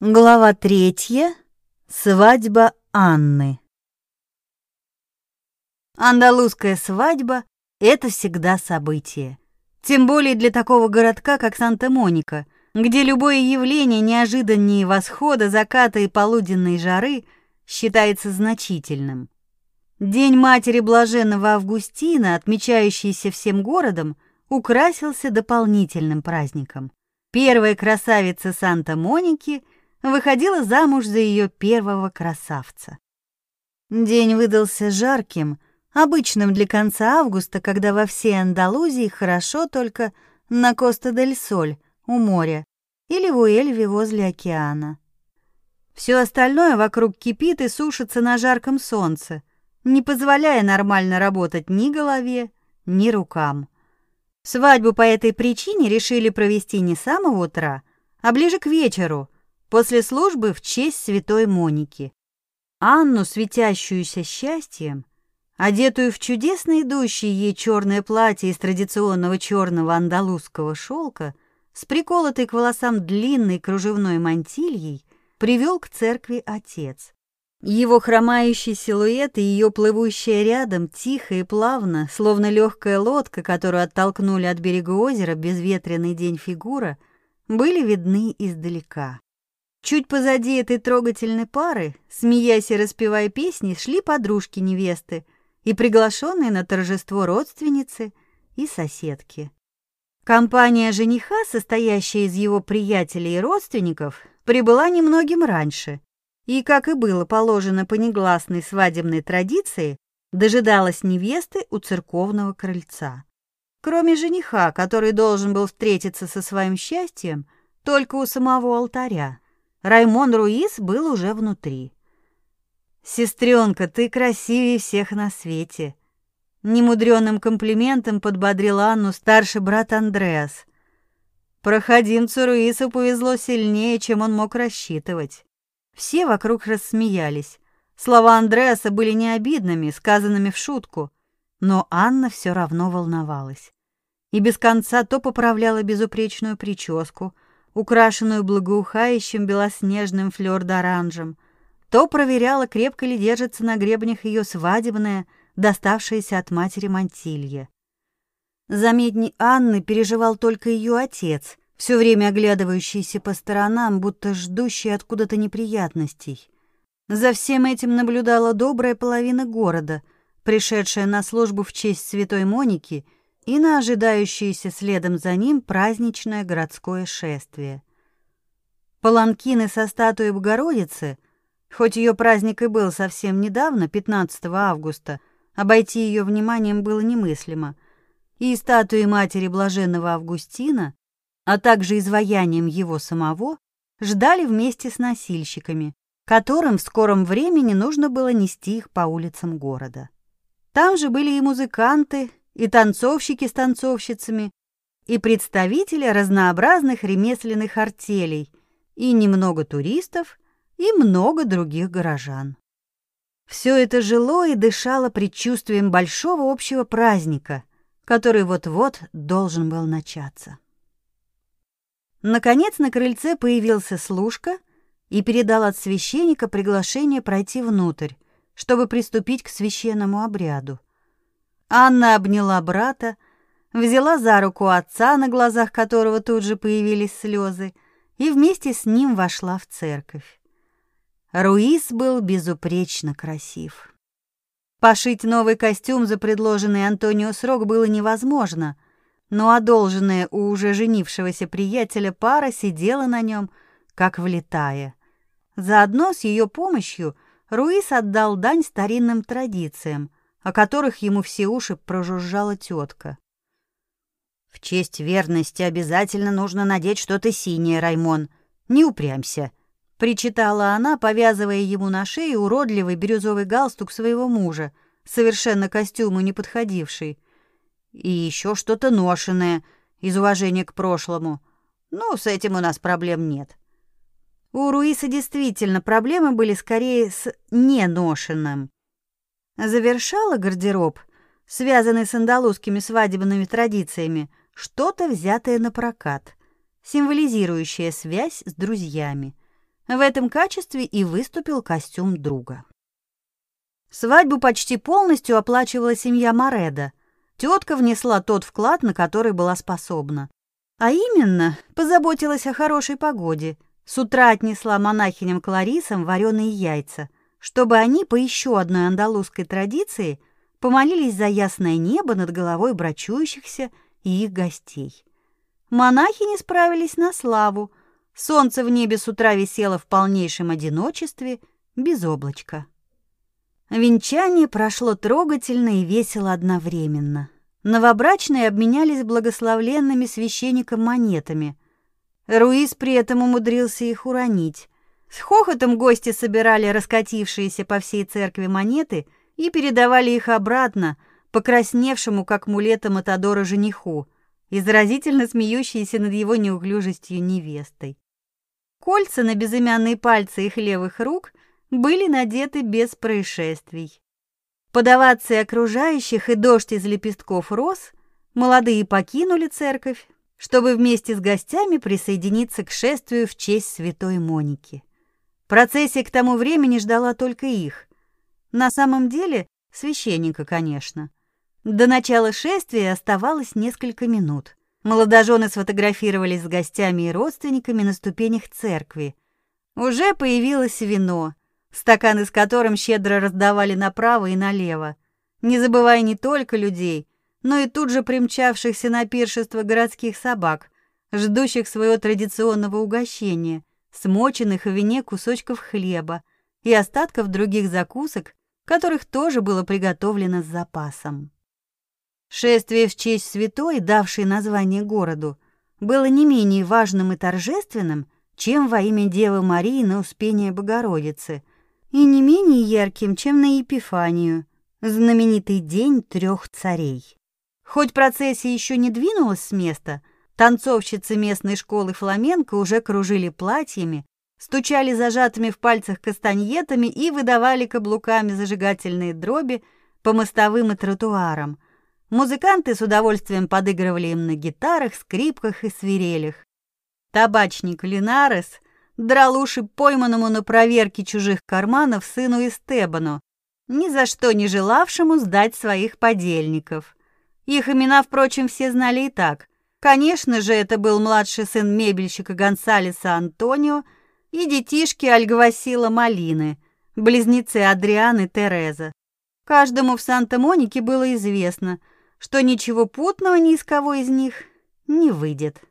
Глава третья. Свадьба Анны. Андалузская свадьба — это всегда событие. Тем более для такого городка, как Санта-Моника, где любое явление неожиданнее восхода, заката и полуденной жары считается значительным. День матери блаженного Августина, отмечающийся всем городом, украсился дополнительным праздником. Первая красавица Санта-Моники — выходила замуж за ее первого красавца. День выдался жарким, обычным для конца августа, когда во всей Андалузии хорошо только на Коста-дель-Соль, у моря, или в Уэльве возле океана. Все остальное вокруг кипит и сушится на жарком солнце, не позволяя нормально работать ни голове, ни рукам. Свадьбу по этой причине решили провести не с самого утра, а ближе к вечеру – после службы в честь святой Моники. Анну, светящуюся счастьем, одетую в чудесно идущее ей черное платье из традиционного черного андалузского шелка, с приколотой к волосам длинной кружевной мантильей, привел к церкви отец. Его хромающий силуэт и ее плывущая рядом тихо и плавно, словно легкая лодка, которую оттолкнули от берега озера безветренный день фигура, были видны издалека. Чуть позади этой трогательной пары, смеясь и распевая песни, шли подружки невесты и приглашенные на торжество родственницы и соседки. Компания жениха, состоящая из его приятелей и родственников, прибыла немногим раньше и, как и было положено по негласной свадебной традиции, дожидалась невесты у церковного крыльца. Кроме жениха, который должен был встретиться со своим счастьем только у самого алтаря, Раймон Руис был уже внутри. «Сестренка, ты красивее всех на свете!» Немудренным комплиментом подбодрил Анну старший брат Андреас. Проходимцу Руису повезло сильнее, чем он мог рассчитывать. Все вокруг рассмеялись. Слова Андреаса были не обидными, сказанными в шутку, но Анна все равно волновалась. И без конца то поправляла безупречную прическу, украшенную благоухающим белоснежным флёр-д'оранжем, то проверяла, крепко ли держится на гребнях ее свадебная, доставшаяся от матери мантилья. Заметней Анны переживал только ее отец, все время оглядывающийся по сторонам, будто ждущий откуда-то неприятностей. За всем этим наблюдала добрая половина города, пришедшая на службу в честь святой Моники — и на ожидающееся следом за ним праздничное городское шествие. Паланкины со статуей Богородицы, хоть ее праздник и был совсем недавно, 15 августа, обойти ее вниманием было немыслимо, и статуи матери блаженного Августина, а также изваянием его самого, ждали вместе с носильщиками, которым в скором времени нужно было нести их по улицам города. Там же были и музыканты, и танцовщики с танцовщицами, и представители разнообразных ремесленных артелей, и немного туристов, и много других горожан. Все это жило и дышало предчувствием большого общего праздника, который вот-вот должен был начаться. Наконец на крыльце появился служка и передал от священника приглашение пройти внутрь, чтобы приступить к священному обряду. Анна обняла брата, взяла за руку отца, на глазах которого тут же появились слезы, и вместе с ним вошла в церковь. Руис был безупречно красив. Пошить новый костюм за предложенный Антонио срок было невозможно, но одолженная у уже женившегося приятеля пара сидела на нем, как влетая. Заодно с ее помощью Руис отдал дань старинным традициям — о которых ему все уши прожужжала тетка. В честь верности обязательно нужно надеть что-то синее, Раймон. Не упрямься, причитала она, повязывая ему на шею уродливый бирюзовый галстук своего мужа, совершенно костюму не подходивший. И еще что-то ношеное из уважения к прошлому. Ну, с этим у нас проблем нет. У Руиса действительно проблемы были скорее с неношенным. Завершала гардероб, связанный с андалузскими свадебными традициями, что-то взятое на прокат, символизирующее связь с друзьями. В этом качестве и выступил костюм друга. Свадьбу почти полностью оплачивала семья Мореда. Тетка внесла тот вклад, на который была способна. А именно, позаботилась о хорошей погоде. С утра отнесла монахиням Кларисам вареные яйца, чтобы они по еще одной андалузской традиции помолились за ясное небо над головой брачующихся и их гостей. Монахини справились на славу. Солнце в небе с утра висело в полнейшем одиночестве, без облачка. Венчание прошло трогательно и весело одновременно. Новобрачные обменялись благословленными священником монетами. Руис при этом умудрился их уронить. С хохотом гости собирали раскатившиеся по всей церкви монеты и передавали их обратно, покрасневшему, как мулета Матадора, жениху, и заразительно смеющейся над его неуклюжестью невестой. Кольца на безымянные пальцы их левых рук были надеты без происшествий. Под окружающих и дождь из лепестков роз молодые покинули церковь, чтобы вместе с гостями присоединиться к шествию в честь святой Моники. Процессия к тому времени ждала только их. На самом деле, священника, конечно. До начала шествия оставалось несколько минут. Молодожены сфотографировались с гостями и родственниками на ступенях церкви. Уже появилось вино, стаканы с которым щедро раздавали направо и налево, не забывая не только людей, но и тут же примчавшихся на пиршество городских собак, ждущих своего традиционного угощения, смоченных в вине кусочков хлеба и остатков других закусок, которых тоже было приготовлено с запасом. Шествие в честь святой, давшей название городу, было не менее важным и торжественным, чем во имя Девы Марии на Успение Богородицы – и не менее ярким, чем на Епифанию, знаменитый день трех царей. Хоть процессия еще не двинулась с места, танцовщицы местной школы фламенко уже кружили платьями, стучали зажатыми в пальцах кастаньетами и выдавали каблуками зажигательные дроби по мостовым и тротуарам. Музыканты с удовольствием подыгрывали им на гитарах, скрипках и свирелях. Табачник Линарес драл уши пойманному на проверке чужих карманов сыну Эстебану, ни за что не желавшему сдать своих подельников. Их имена, впрочем, все знали и так. Конечно же, это был младший сын мебельщика Гонсалеса Антонио и детишки Альгвасила Малины, близнецы Адриан и Тереза. Каждому в Санта-Монике было известно, что ничего путного ни из кого из них не выйдет.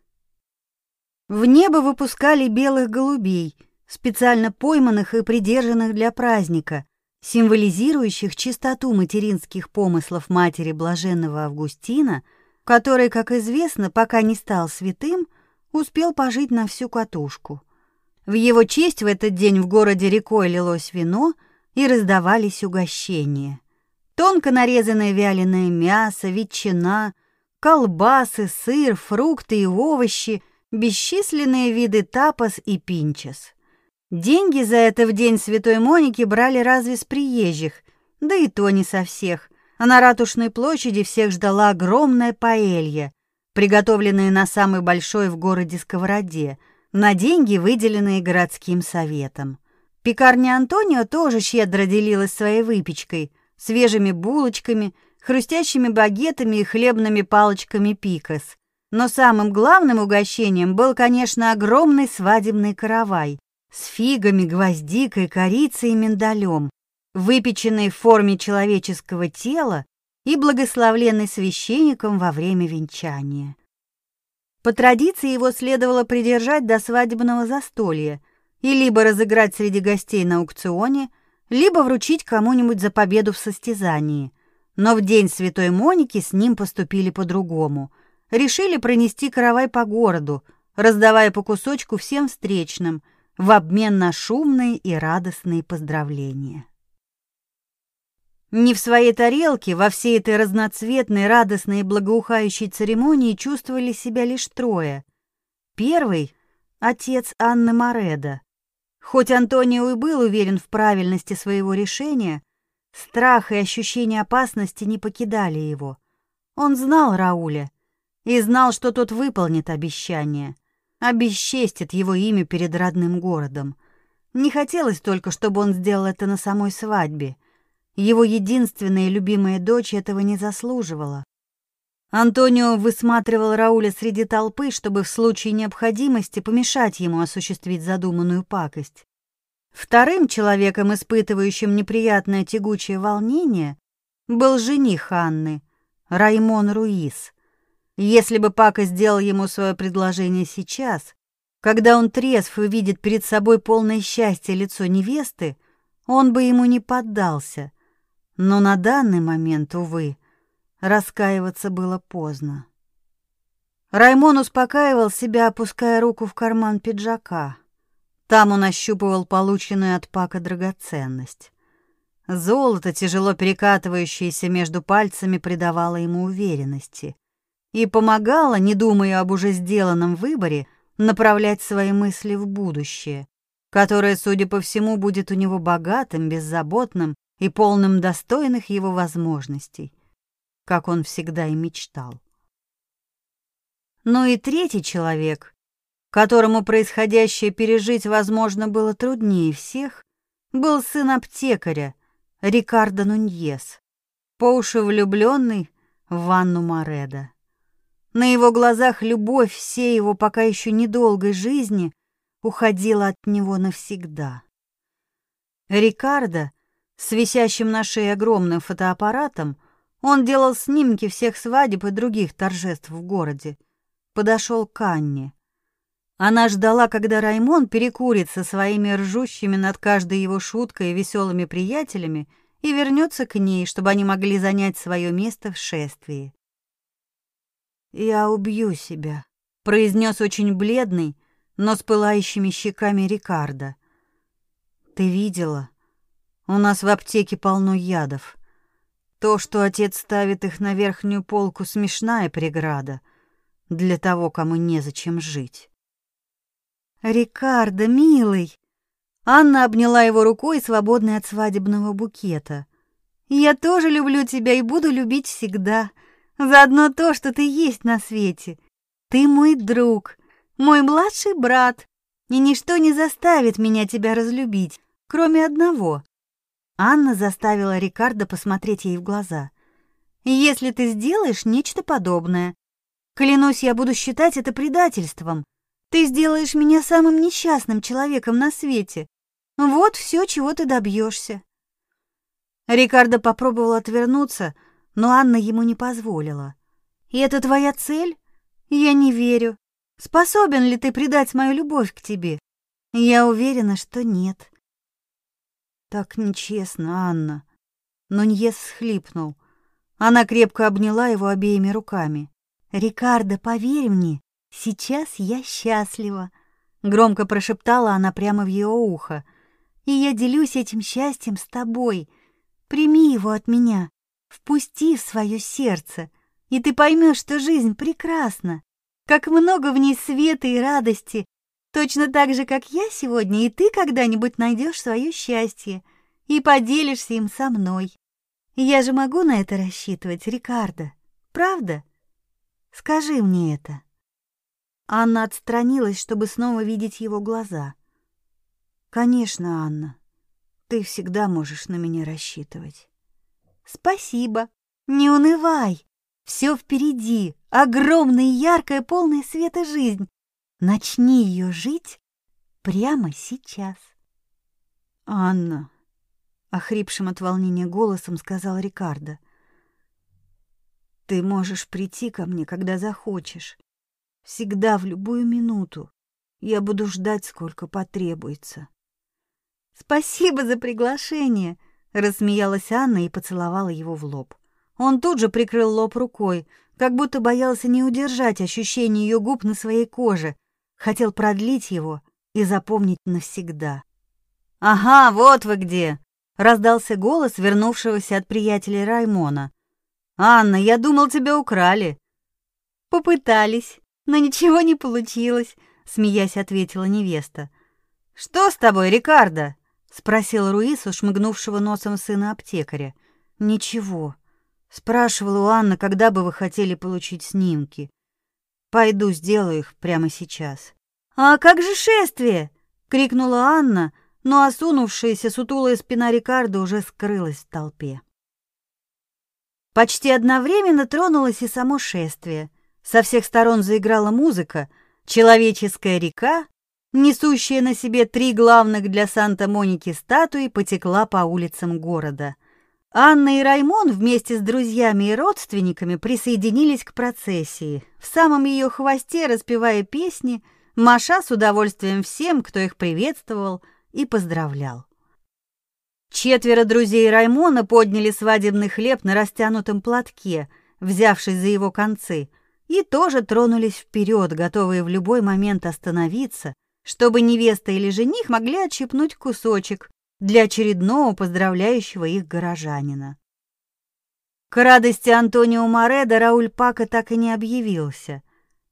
В небо выпускали белых голубей, специально пойманных и придержанных для праздника, символизирующих чистоту материнских помыслов матери блаженного Августина, который, как известно, пока не стал святым, успел пожить на всю катушку. В его честь в этот день в городе рекой лилось вино и раздавались угощения. Тонко нарезанное вяленое мясо, ветчина, колбасы, сыр, фрукты и овощи — бесчисленные виды тапос и пинчес. Деньги за это в день Святой Моники брали разве с приезжих, да и то не со всех. А на Ратушной площади всех ждала огромная паэлья, приготовленная на самой большой в городе сковороде, на деньги, выделенные городским советом. Пекарня Антонио тоже щедро делилась своей выпечкой, свежими булочками, хрустящими багетами и хлебными палочками пикос. Но самым главным угощением был, конечно, огромный свадебный каравай с фигами, гвоздикой, корицей и миндалем, выпеченный в форме человеческого тела и благословленный священником во время венчания. По традиции его следовало придержать до свадебного застолья и либо разыграть среди гостей на аукционе, либо вручить кому-нибудь за победу в состязании. Но в день Святой Моники с ним поступили по-другому — решили пронести каравай по городу, раздавая по кусочку всем встречным в обмен на шумные и радостные поздравления. Не в своей тарелке во всей этой разноцветной, радостной и благоухающей церемонии чувствовали себя лишь трое. Первый — отец Анны Мореда. Хоть Антонио и был уверен в правильности своего решения, страх и ощущение опасности не покидали его. Он знал Рауля и знал, что тот выполнит обещание, обесчестит его имя перед родным городом. Не хотелось только, чтобы он сделал это на самой свадьбе. Его единственная любимая дочь этого не заслуживала. Антонио высматривал Рауля среди толпы, чтобы в случае необходимости помешать ему осуществить задуманную пакость. Вторым человеком, испытывающим неприятное тягучее волнение, был жених Анны, Раймон Руис. Если бы Пака сделал ему свое предложение сейчас, когда он трезв и видит перед собой полное счастье лицо невесты, он бы ему не поддался. Но на данный момент, увы, раскаиваться было поздно. Раймон успокаивал себя, опуская руку в карман пиджака. Там он ощупывал полученную от Пака драгоценность. Золото, тяжело перекатывающееся между пальцами, придавало ему уверенности и помогало, не думая об уже сделанном выборе, направлять свои мысли в будущее, которое, судя по всему, будет у него богатым, беззаботным и полным достойных его возможностей, как он всегда и мечтал. Но и третий человек, которому происходящее пережить, возможно, было труднее всех, был сын аптекаря, Рикардо Нуньес, по уши влюбленный в Ванну Мореда. На его глазах любовь всей его пока еще недолгой жизни уходила от него навсегда. Рикардо, с висящим на шее огромным фотоаппаратом, он делал снимки всех свадеб и других торжеств в городе. Подошел к Анне. Она ждала, когда Раймон перекурит со своими ржущими над каждой его шуткой и веселыми приятелями и вернется к ней, чтобы они могли занять свое место в шествии. «Я убью себя», — произнес очень бледный, но с пылающими щеками Рикардо. «Ты видела? У нас в аптеке полно ядов. То, что отец ставит их на верхнюю полку, смешная преграда для того, кому незачем жить». «Рикардо, милый!» Анна обняла его рукой, свободной от свадебного букета. «Я тоже люблю тебя и буду любить всегда. Заодно то, что ты есть на свете. Ты мой друг, мой младший брат, и ничто не заставит меня тебя разлюбить, кроме одного». Анна заставила Рикардо посмотреть ей в глаза. «Если ты сделаешь нечто подобное, клянусь, я буду считать это предательством». Ты сделаешь меня самым несчастным человеком на свете. Вот все, чего ты добьешься. Рикардо попробовал отвернуться, но Анна ему не позволила. И это твоя цель? Я не верю. Способен ли ты предать мою любовь к тебе? Я уверена, что нет. Так нечестно, Анна. Но Ньес схлипнул. Она крепко обняла его обеими руками. Рикардо, поверь мне, Сейчас я счастлива, громко прошептала она прямо в его ухо. И я делюсь этим счастьем с тобой. Прими его от меня, впусти в свое сердце, и ты поймешь, что жизнь прекрасна. Как много в ней света и радости, точно так же, как я сегодня, и ты когда-нибудь найдешь свое счастье и поделишься им со мной. Я же могу на это рассчитывать, Рикардо, правда? Скажи мне это. Анна отстранилась, чтобы снова видеть его глаза. Конечно, Анна. Ты всегда можешь на меня рассчитывать. Спасибо. Не унывай. Все впереди. Огромная, яркая, полная света жизнь. Начни ее жить прямо сейчас. Анна, охрипшим от волнения голосом сказал Рикардо. Ты можешь прийти ко мне, когда захочешь. Всегда, в любую минуту. Я буду ждать, сколько потребуется. Спасибо за приглашение, рассмеялась Анна и поцеловала его в лоб. Он тут же прикрыл лоб рукой, как будто боялся не удержать ощущение ее губ на своей коже, хотел продлить его и запомнить навсегда. Ага, вот вы где, раздался голос вернувшегося от приятеля Раймона. Анна, я думал, тебя украли. Попытались, но ничего не получилось, смеясь, ответила невеста. Что с тобой, Рикардо? спросил Руис, шмыгнувшего носом сына аптекаря. Ничего. Спрашивала у Анны, когда бы вы хотели получить снимки. Пойду сделаю их прямо сейчас. А как же шествие? крикнула Анна, но осунувшаяся сутулая спина Рикардо уже скрылась в толпе. Почти одновременно тронулось и само шествие. Со всех сторон заиграла музыка, человеческая река, несущая на себе три главных для Санта-Моники статуи, потекла по улицам города. Анна и Раймон вместе с друзьями и родственниками присоединились к процессии, в самом ее хвосте распевая песни, маша с удовольствием всем, кто их приветствовал и поздравлял. Четверо друзей Раймона подняли свадебный хлеб на растянутом платке, взявшись за его концы, и тоже тронулись вперед, готовые в любой момент остановиться, чтобы невеста или жених могли отщипнуть кусочек для очередного поздравляющего их горожанина. К радости Антонио Мореда Рауль Пака так и не объявился.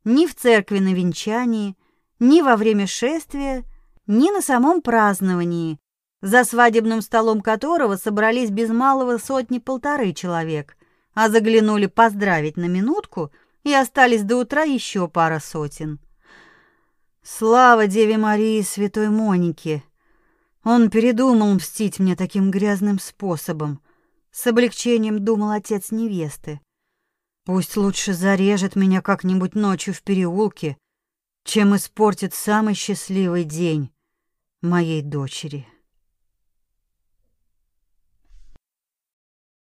Ни в церкви на венчании, ни во время шествия, ни на самом праздновании, за свадебным столом которого собрались без малого сотни-полторы человек, а заглянули поздравить на минутку и остались до утра еще пара сотен. Слава Деве Марии Святой Монике! Он передумал мстить мне таким грязным способом. С облегчением думал отец невесты. Пусть лучше зарежет меня как-нибудь ночью в переулке, чем испортит самый счастливый день моей дочери.